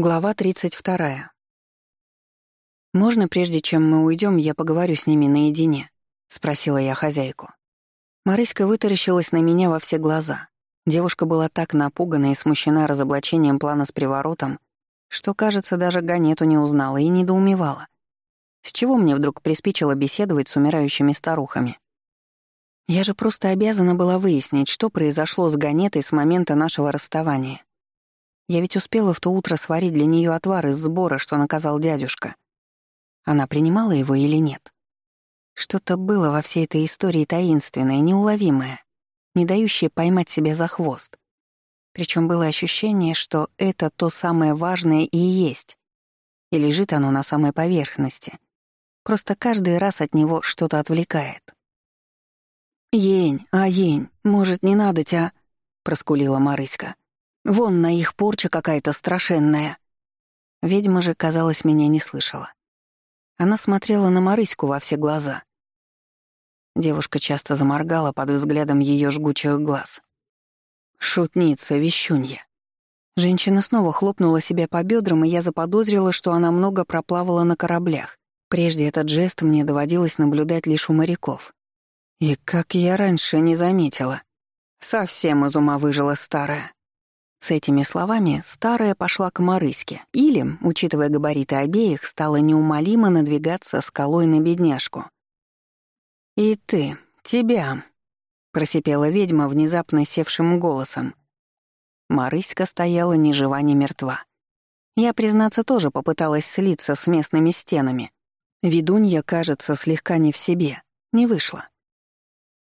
Глава 32. «Можно, прежде чем мы уйдем, я поговорю с ними наедине?» — спросила я хозяйку. Марыська вытаращилась на меня во все глаза. Девушка была так напугана и смущена разоблачением плана с приворотом, что, кажется, даже Ганету не узнала и недоумевала. С чего мне вдруг приспичило беседовать с умирающими старухами? Я же просто обязана была выяснить, что произошло с Ганетой с момента нашего расставания. Я ведь успела в то утро сварить для нее отвар из сбора, что наказал дядюшка. Она принимала его или нет? Что-то было во всей этой истории таинственное, неуловимое, не дающее поймать себя за хвост. Причем было ощущение, что это то самое важное и есть. И лежит оно на самой поверхности. Просто каждый раз от него что-то отвлекает. «Ень, а ень, может, не надо тебя?» — проскулила Марыська. Вон на их порча какая-то страшенная. Ведьма же, казалось, меня не слышала. Она смотрела на Марыську во все глаза. Девушка часто заморгала под взглядом ее жгучих глаз. Шутница, вещунья. Женщина снова хлопнула себя по бедрам, и я заподозрила, что она много проплавала на кораблях. Прежде этот жест мне доводилось наблюдать лишь у моряков. И как я раньше не заметила. Совсем из ума выжила старая. С этими словами старая пошла к Марыське, или, учитывая габариты обеих, стала неумолимо надвигаться скалой на бедняжку. «И ты, тебя», — просипела ведьма внезапно севшим голосом. Марыська стояла ни жива, ни мертва. Я, признаться, тоже попыталась слиться с местными стенами. Ведунья, кажется, слегка не в себе. Не вышло.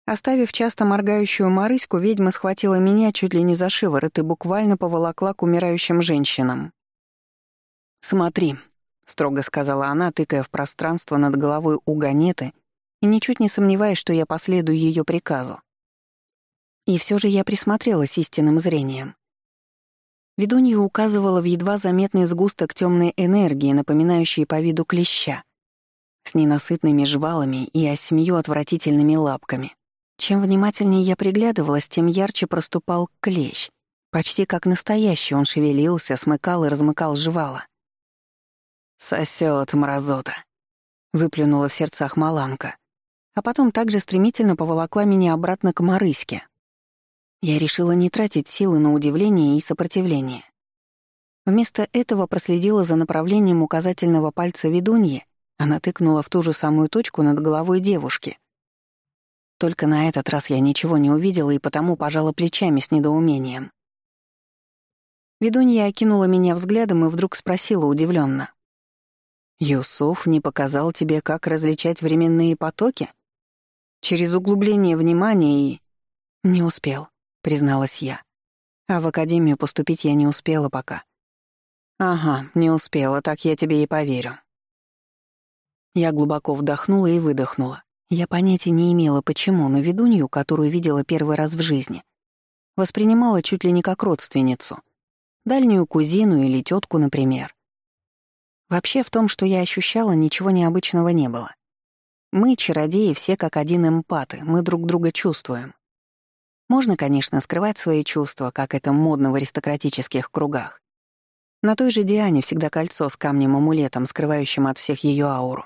Оставив часто моргающую Марыську, ведьма схватила меня чуть ли не за шиворот и буквально поволокла к умирающим женщинам. «Смотри», — строго сказала она, тыкая в пространство над головой у Ганеты и ничуть не сомневаясь, что я последую ее приказу. И все же я присмотрелась истинным зрением. Ведунья указывала в едва заметный сгусток темной энергии, напоминающий по виду клеща, с ненасытными жвалами и осьмью отвратительными лапками. Чем внимательнее я приглядывалась, тем ярче проступал клещ. Почти как настоящий он шевелился, смыкал и размыкал жвала. «Сосёт, мразота!» — выплюнула в сердцах Маланка. А потом также стремительно поволокла меня обратно к Марыське. Я решила не тратить силы на удивление и сопротивление. Вместо этого проследила за направлением указательного пальца ведуньи, она тыкнула в ту же самую точку над головой девушки. Только на этот раз я ничего не увидела и потому пожала плечами с недоумением. Ведунья окинула меня взглядом и вдруг спросила удивленно: «Юсуф не показал тебе, как различать временные потоки? Через углубление внимания и...» «Не успел», — призналась я. «А в академию поступить я не успела пока». «Ага, не успела, так я тебе и поверю». Я глубоко вдохнула и выдохнула. Я понятия не имела, почему, но ведунью, которую видела первый раз в жизни, воспринимала чуть ли не как родственницу. Дальнюю кузину или тетку, например. Вообще в том, что я ощущала, ничего необычного не было. Мы, чародеи, все как один эмпаты, мы друг друга чувствуем. Можно, конечно, скрывать свои чувства, как это модно в аристократических кругах. На той же Диане всегда кольцо с камнем-амулетом, скрывающим от всех ее ауру.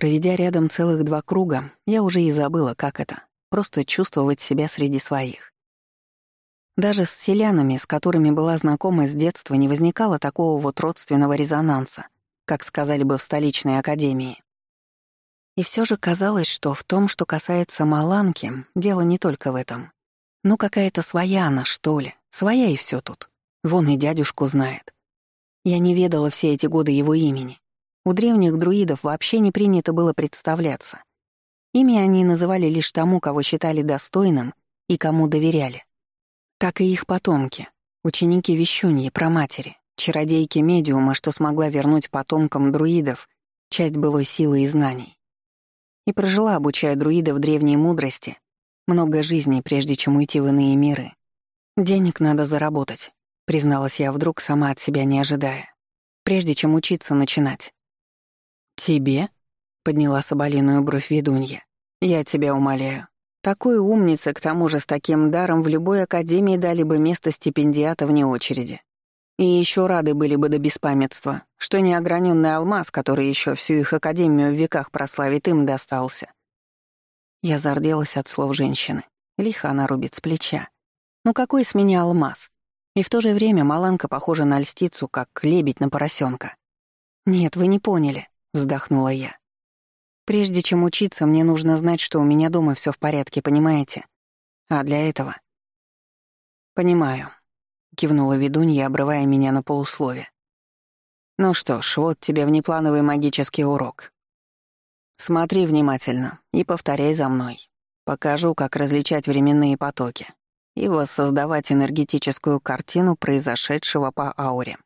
Проведя рядом целых два круга, я уже и забыла, как это — просто чувствовать себя среди своих. Даже с селянами, с которыми была знакома с детства, не возникало такого вот родственного резонанса, как сказали бы в столичной академии. И все же казалось, что в том, что касается Маланки, дело не только в этом. Ну, какая-то своя она, что ли. Своя и все тут. Вон и дядюшку знает. Я не ведала все эти годы его имени. У древних друидов вообще не принято было представляться. Ими они называли лишь тому, кого считали достойным и кому доверяли. Так и их потомки, ученики Вещуньи, проматери, чародейки медиума, что смогла вернуть потомкам друидов часть былой силы и знаний. И прожила, обучая друидов древней мудрости, много жизней, прежде чем уйти в иные миры. «Денег надо заработать», — призналась я вдруг, сама от себя не ожидая. «Прежде чем учиться начинать». «Тебе?» — подняла соболиную бровь ведунья. «Я тебя умоляю. Такой умнице, к тому же с таким даром, в любой академии дали бы место стипендиата вне очереди. И еще рады были бы до беспамятства, что неограненный алмаз, который еще всю их академию в веках прославит, им достался. Я зарделась от слов женщины. Лихо она рубит с плеча. Ну какой с меня алмаз? И в то же время Маланка похожа на льстицу, как лебедь на поросенка. «Нет, вы не поняли», — вздохнула я. «Прежде чем учиться, мне нужно знать, что у меня дома все в порядке, понимаете? А для этого...» «Понимаю», — кивнула ведунья, обрывая меня на полуслове. «Ну что ж, вот тебе внеплановый магический урок. Смотри внимательно и повторяй за мной. Покажу, как различать временные потоки и воссоздавать энергетическую картину произошедшего по ауре.